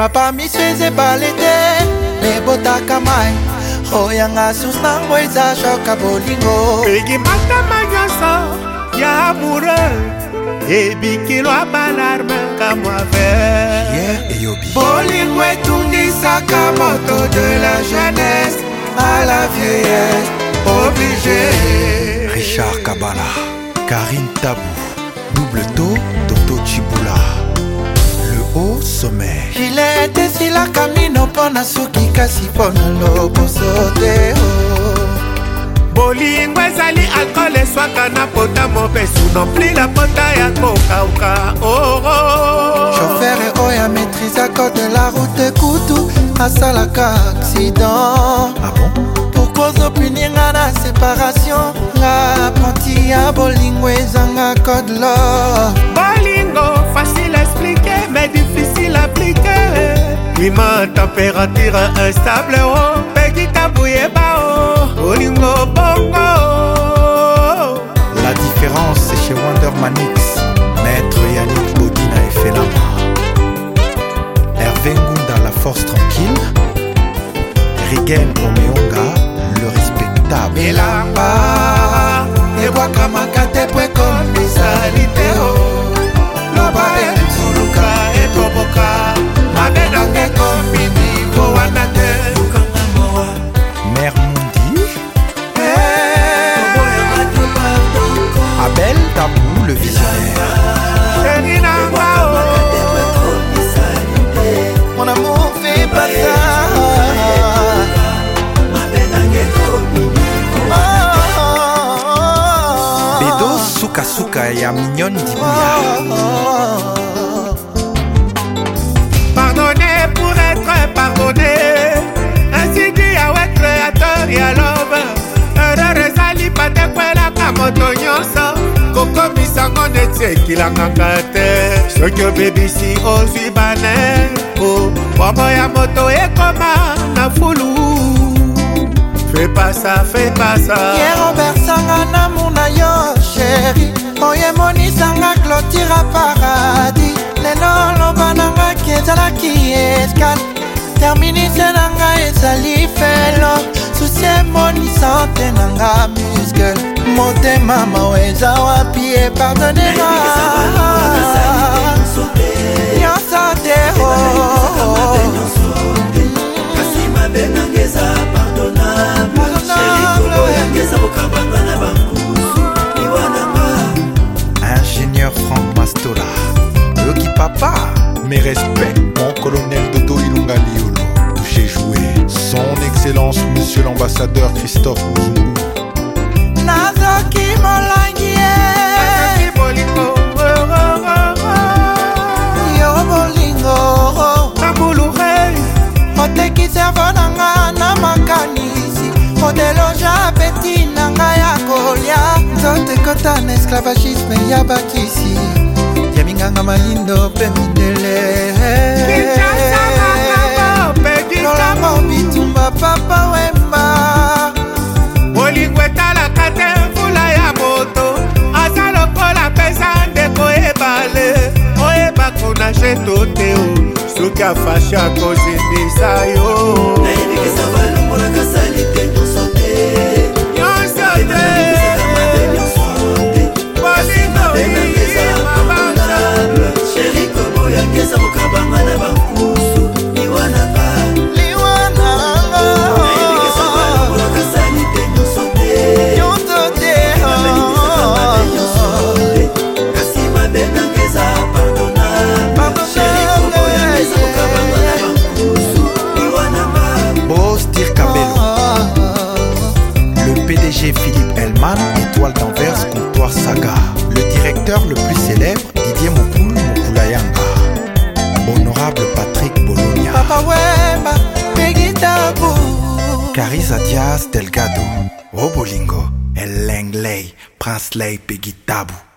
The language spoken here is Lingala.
papa miso eza ebale te ebotaka mai oyanga susi nango eza shoka bolingo ekimatama nyonso ya amoureux ebikilwa balarme kamwa ver bolingo etundisaka moto de la jeunesse à la vieillesse obligé richard kabala karine tabou sommet gilet esilaka mino mpo na suki kasi mpo na loposo te bolingo ezali alkol eswaka na potamo mpe sunopli na pota ya kokauka oro oh, oh. shofere oyo amaitrise code la route kutu asalaka accident ah bon? kozopini nga na séparation nga apranti ya bolingo ezanga code love l'appliqué klima température instable o oh. peki kabuyeba o olingo bongo la différence c'est chez wonder manix maître yannick bodina efelama hervé ngunda la force tranquille rigen omeonga le respectable elamba ebwakamaka suka ya mignon dibuya pardonner pour être pardonné ainsi dit yawe créateur ya lobe erreur ezali patekwelaka moto nyonso kokomisango neti ekilangaka te soki obebisi ozwi oh, bane o oh, bomo oh, ya moto ekoma na fulu fepasa fepasa ye robert sanga na muna yo sheri oyo emonisanga clotira paradis lelo loba nangaki ezalaki escale terminise na ngai ezali felo susi emonisante na nga muscle motema mawe eza wapi epardonera mes respects, mon colonel Dodo Ilunga Liolo, j'ai joué. Son Excellence, Monsieur l'ambassadeur Christophe Ouzou. Nazoki eh. oteki servo na nga na makanisi odeloja apeti na nga ya kolia nzoto ekota na esclavagisme ya bakisi tanga mayindo mpe midele tolango bitumba papa wemba bolingo etalaka te mvula ya moto aza lokola pesa ndeko ebale oyeba konage to te o soki afashe ako le plus célèbre, Didier Mokulu Mokulayanga. Honorable Patrick Bologna. Papa Wemba, Pegitabo. Carissa Diaz Delgado. Obolingo, Elengley, Prince Lay Pegitabo.